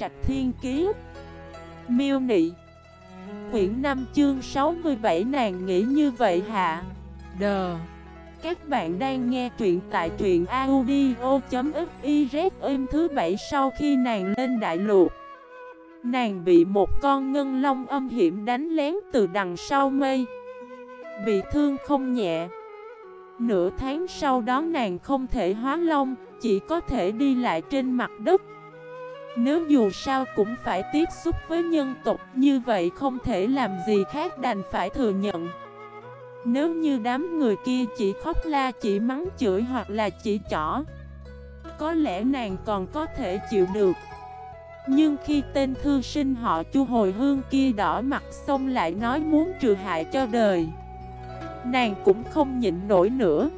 Trạch Thiên Kiế Miêu Nị. Quyển 5 chương 67 nàng nghĩ như vậy hạ Đờ Các bạn đang nghe truyện tại truyện audio.xyz êm thứ bảy sau khi nàng lên đại lục Nàng bị một con ngân long âm hiểm đánh lén từ đằng sau mây, Bị thương không nhẹ. Nửa tháng sau đó nàng không thể hóa long, Chỉ có thể đi lại trên mặt đất. Nếu dù sao cũng phải tiếp xúc với nhân tộc, Như vậy không thể làm gì khác đành phải thừa nhận. Nếu như đám người kia chỉ khóc la, chỉ mắng chửi hoặc là chỉ chỏ, Có lẽ nàng còn có thể chịu được. Nhưng khi tên thư sinh họ chu hồi hương kia đỏ mặt xong lại nói muốn trừ hại cho đời, Nàng cũng không nhịn nổi nữa.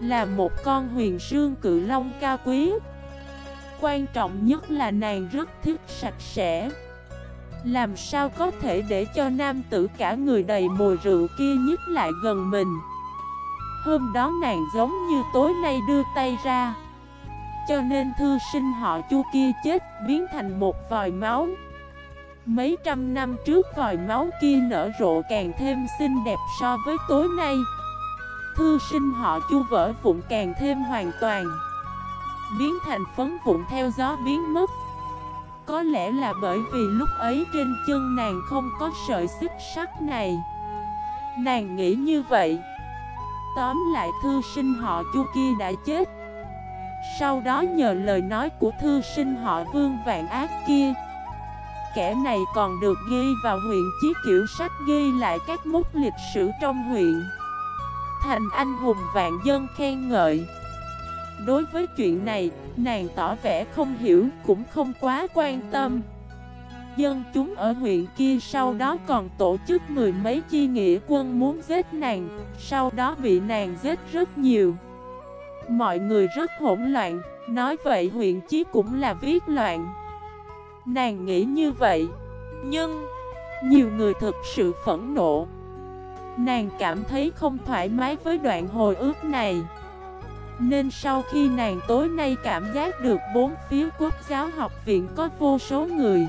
Là một con huyền sương cự long cao quý. Quan trọng nhất là nàng rất thích sạch sẽ. Làm sao có thể để cho nam tử cả người đầy mùi rượu kia nhích lại gần mình? Hôm đó nàng giống như tối nay đưa tay ra. Cho nên thư sinh họ chu kia chết biến thành một vòi máu. Mấy trăm năm trước vòi máu kia nở rộ càng thêm xinh đẹp so với tối nay. Thư sinh họ chu vỡ vụn càng thêm hoàn toàn. Biến thành phấn vụn theo gió biến mất. Có lẽ là bởi vì lúc ấy trên chân nàng không có sợi xích sắt này. Nàng nghĩ như vậy. Tóm lại thư sinh họ chu kia đã chết. Sau đó nhờ lời nói của thư sinh họ vương vạn ác kia, kẻ này còn được ghi vào huyện chí kiểu sách ghi lại các mốc lịch sử trong huyện. Thành anh hùng vạn dân khen ngợi. Đối với chuyện này, nàng tỏ vẻ không hiểu cũng không quá quan tâm. Dân chúng ở huyện kia sau đó còn tổ chức mười mấy chi nghĩa quân muốn giết nàng Sau đó bị nàng giết rất nhiều. Mọi người rất hỗn loạn Nói vậy huyện chí cũng là viết loạn. Nàng nghĩ như vậy Nhưng Nhiều người thực sự phẫn nộ. Nàng cảm thấy không thoải mái với đoạn hồi ước này. Nên sau khi nàng tối nay cảm giác được bốn phía quốc giáo học viện có vô số người,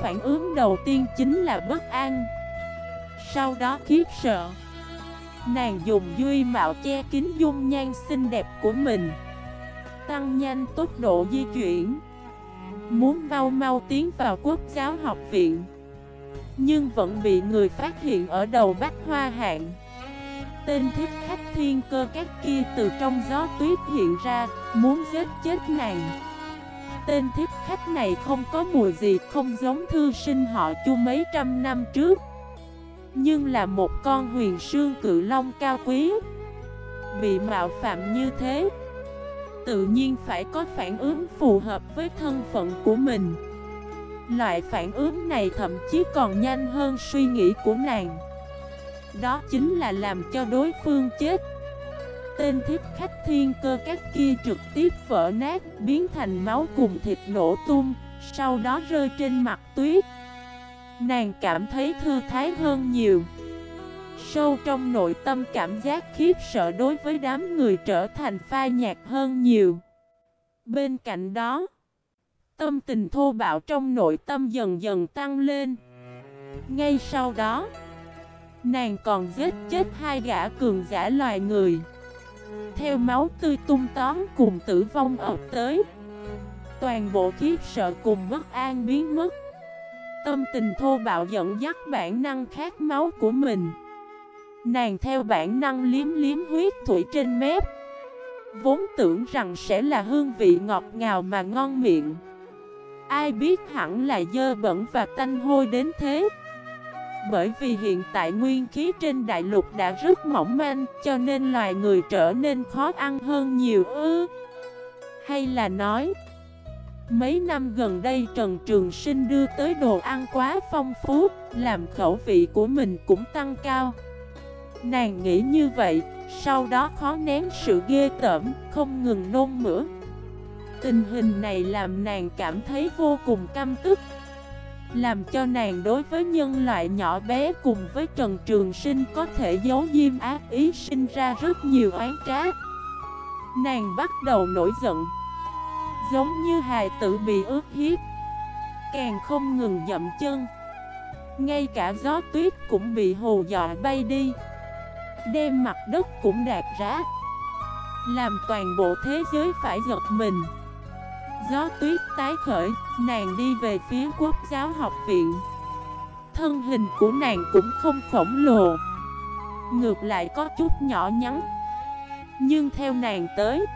Phản ứng đầu tiên chính là bất an. Sau đó khiếp sợ, Nàng dùng duy mạo che kín dung nhan xinh đẹp của mình, Tăng nhanh tốc độ di chuyển, Muốn mau mau tiến vào quốc giáo học viện, Nhưng vẫn bị người phát hiện ở đầu bách hoa hạng. Tên thiết khách thiên cơ các kia từ trong gió tuyết hiện ra, Muốn giết chết nàng. Tên thiết khách này không có mùi gì, không giống thư sinh họ chu mấy trăm năm trước, Nhưng là một con huyền sương cự long cao quý. Bị mạo phạm như thế, tự nhiên phải có phản ứng phù hợp với thân phận của mình. Loại phản ứng này thậm chí còn nhanh hơn suy nghĩ của nàng. Đó chính là làm cho đối phương chết Tên thiết khách thiên cơ các kia trực tiếp vỡ nát Biến thành máu cùng thịt nổ tung Sau đó rơi trên mặt tuyết Nàng cảm thấy thư thái hơn nhiều Sâu trong nội tâm cảm giác khiếp sợ đối với đám người trở thành phai nhạt hơn nhiều. Bên cạnh đó, tâm tình thô bạo trong nội tâm dần dần tăng lên. Ngay sau đó, nàng còn giết chết hai gã cường giả loài người. Theo máu tươi tung tóm cùng tử vong ập tới, toàn bộ khiếp sợ cùng bất an biến mất. Tâm tình thô bạo dẫn dắt bản năng khát máu của mình. Nàng theo bản năng liếm liếm huyết thủy trên mép Vốn tưởng rằng sẽ là hương vị ngọt ngào mà ngon miệng Ai biết hẳn là dơ bẩn và tanh hôi đến thế bởi vì hiện tại nguyên khí trên đại lục đã rất mỏng manh Cho nên loài người trở nên khó ăn hơn nhiều ư? Hay là nói Mấy năm gần đây Trần Trường Sinh đưa tới đồ ăn quá phong phú Làm khẩu vị của mình cũng tăng cao. Nàng nghĩ như vậy, sau đó khó nén sự ghê tởm, không ngừng nôn mửa. Tình hình này làm nàng cảm thấy vô cùng căm tức. Làm cho nàng đối với nhân loại nhỏ bé cùng với Trần Trường Sinh có thể giấu diêm ác ý sinh ra rất nhiều oán trách. Nàng bắt đầu nổi giận, Giống như hài tử bị ướt hiếp, Càng không ngừng dậm chân. Ngay cả gió tuyết cũng bị hồ dọa bay đi, Đem mặt đất cũng đạt rá Làm toàn bộ thế giới phải giật mình. Gió tuyết tái khởi Nàng đi về phía quốc giáo học viện. Thân hình của nàng cũng không khổng lồ. Ngược lại có chút nhỏ nhắn. Nhưng theo nàng tới,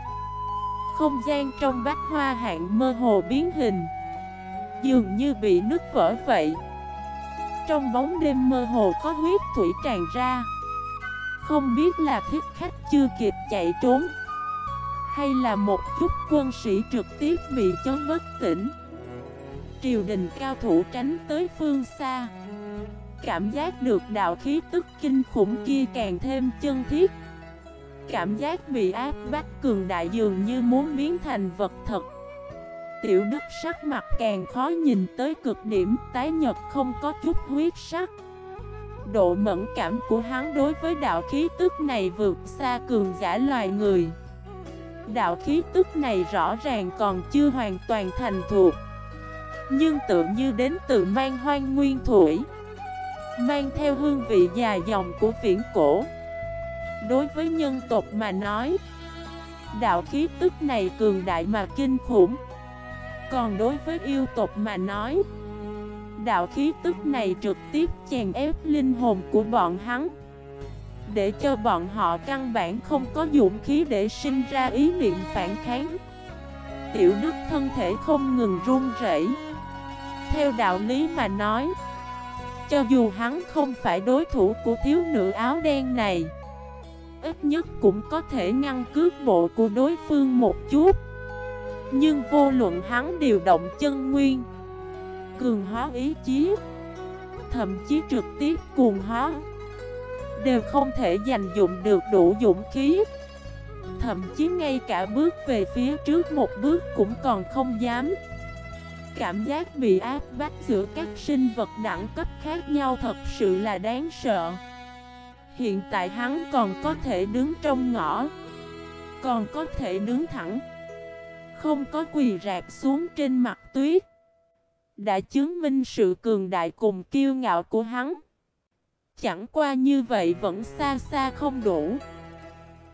Không gian trong bát hoa hạng mơ hồ biến hình. Dường như bị nứt vỡ vậy. Trong bóng đêm mơ hồ có huyết thủy tràn ra. Không biết là thiết khách chưa kịp chạy trốn, Hay là một chút quân sĩ trực tiếp bị chấn bất tỉnh. Triều đình cao thủ tránh tới phương xa. Cảm giác được đạo khí tức kinh khủng kia càng thêm chân thiết. Cảm giác bị áp bách cường đại dường như muốn biến thành vật thật. Tiểu đức sắc mặt càng khó nhìn tới cực điểm, Tái nhật không có chút huyết sắc. Độ mẫn cảm của hắn đối với đạo khí tức này vượt xa cường giả loài người. Đạo khí tức này rõ ràng còn chưa hoàn toàn thành thuộc nhưng tự như đến từ mang hoang nguyên thủy, Mang theo hương vị dài dòng của viễn cổ. Đối với nhân tộc mà nói, Đạo khí tức này cường đại mà kinh khủng. Còn đối với yêu tộc mà nói, Đạo khí tức này trực tiếp chèn ép linh hồn của bọn hắn. Để cho bọn họ căn bản không có dũng khí để sinh ra ý niệm phản kháng. Tiểu đức thân thể không ngừng run rẩy. Theo đạo lý mà nói, cho dù hắn không phải đối thủ của thiếu nữ áo đen này, Ít nhất cũng có thể ngăn cướp bộ của đối phương một chút. Nhưng vô luận hắn điều động chân nguyên, Cường hóa ý chí, Thậm chí trực tiếp cuồng hóa, Đều không thể dành dụng được đủ dũng khí. Thậm chí ngay cả bước về phía trước một bước cũng còn không dám. Cảm giác bị áp bách giữa các sinh vật đẳng cấp khác nhau thật sự là đáng sợ. Hiện tại hắn còn có thể đứng trong ngõ, Còn có thể đứng thẳng, Không có quỳ rạp xuống trên mặt tuyết. Đã chứng minh sự cường đại cùng kiêu ngạo của hắn. Chẳng qua như vậy vẫn xa xa không đủ.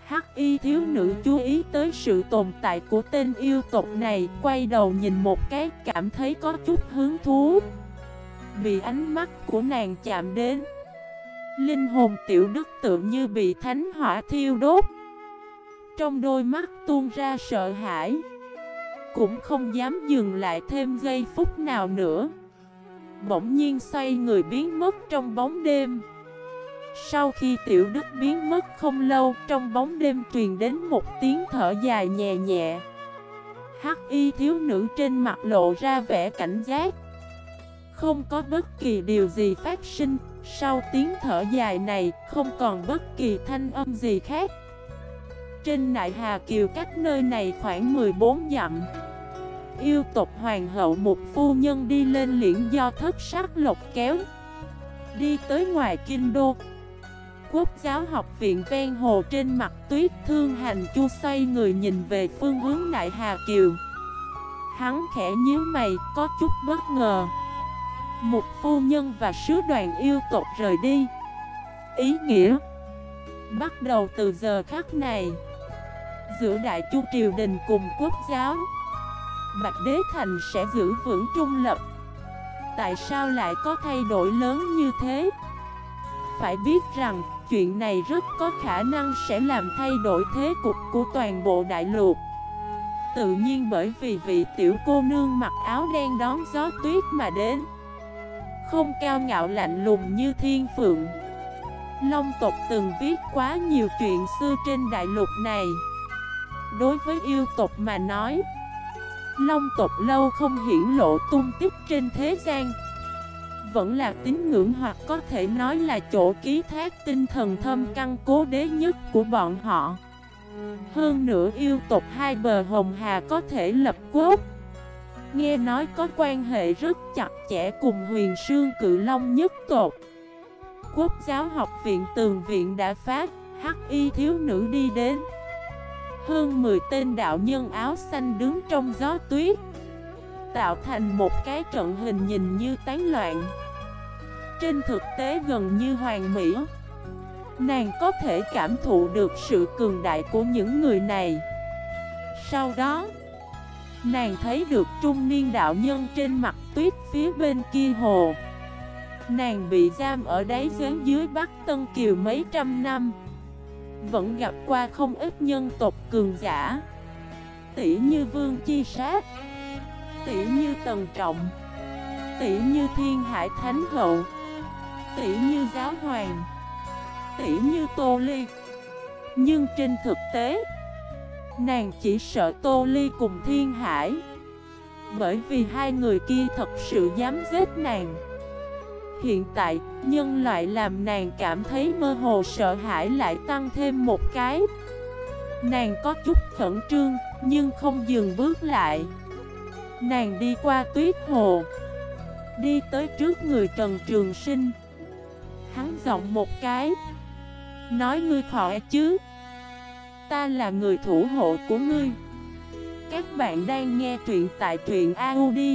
Hắc y thiếu nữ chú ý tới sự tồn tại của tên yêu tộc này, Quay đầu nhìn một cái, cảm thấy có chút hứng thú. Bị ánh mắt của nàng chạm đến, Linh hồn tiểu đức tự như bị thánh hỏa thiêu đốt. Trong đôi mắt tuôn ra sợ hãi, Cũng không dám dừng lại thêm giây phút nào nữa. Bỗng nhiên xoay người biến mất trong bóng đêm sau khi tiểu đức biến mất không lâu, trong bóng đêm truyền đến một tiếng thở dài nhẹ nhẹ. Hắc y thiếu nữ trên mặt lộ ra vẻ cảnh giác. Không có bất kỳ điều gì phát sinh, sau tiếng thở dài này không còn bất kỳ thanh âm gì khác. Trên nại Hà Kiều cách nơi này khoảng 14 dặm. Yêu tộc hoàng hậu một phu nhân đi lên liễn do thất sắc lộc kéo. Đi tới ngoài kinh đô quốc giáo học viện ven hồ trên mặt tuyết thương hành chu xoay người nhìn về phương hướng Đại Hà Kiều. Hắn khẽ nhíu mày, có chút bất ngờ. Một phu nhân và sứ đoàn yêu tộc rời đi. Ý nghĩa Bắt đầu từ giờ khắc này. Giữa Đại Chu Triều Đình cùng quốc giáo Bạch Đế Thành sẽ giữ vững trung lập. Tại sao lại có thay đổi lớn như thế? Phải biết rằng chuyện này rất có khả năng sẽ làm thay đổi thế cục của toàn bộ đại lục. Tự nhiên bởi vì vị tiểu cô nương mặc áo đen đón gió tuyết mà đến. Không cao ngạo lạnh lùng như thiên phượng. Long tộc từng viết quá nhiều chuyện xưa trên đại lục này. Đối với yêu tộc mà nói, Long tộc lâu không hiển lộ tung tích trên thế gian vẫn là tín ngưỡng hoặc có thể nói là chỗ ký thác tinh thần thâm căn cố đế nhất của bọn họ. Hơn nữa yêu tộc hai bờ hồng hà có thể lập quốc. Nghe nói có quan hệ rất chặt chẽ cùng huyền sương cự long nhất tộc. Quốc giáo học viện tường viện đã phát, hắc y thiếu nữ đi đến. Hơn 10 tên đạo nhân áo xanh đứng trong gió tuyết Tạo thành một cái trận hình nhìn như tán loạn. Trên thực tế gần như hoàn mỹ. Nàng có thể cảm thụ được sự cường đại của những người này. Sau đó, Nàng thấy được trung niên đạo nhân trên mặt tuyết phía bên kia hồ. Nàng bị giam ở đáy giếng dưới Bắc Tân Kiều mấy trăm năm. Vẫn gặp qua không ít nhân tộc cường giả. Tỷ như Vương Chi Sát. Tỷ như Tần Trọng Tỷ như Thiên Hải Thánh Hậu Tỷ như Giáo Hoàng Tỷ như Tô Ly. Nhưng trên thực tế Nàng chỉ sợ Tô Ly cùng Thiên Hải Bởi vì hai người kia thật sự dám giết nàng. Hiện tại, nhân loại làm nàng cảm thấy mơ hồ sợ hãi lại tăng thêm một cái. Nàng có chút khẩn trương, nhưng không dừng bước lại. Nàng đi qua tuyết hồ. Đi tới trước người Trần Trường Sinh. Hắn giọng một cái. Nói ngươi khỏi chứ. Ta là người thủ hộ của ngươi. Các bạn đang nghe truyện tại truyện audio.fif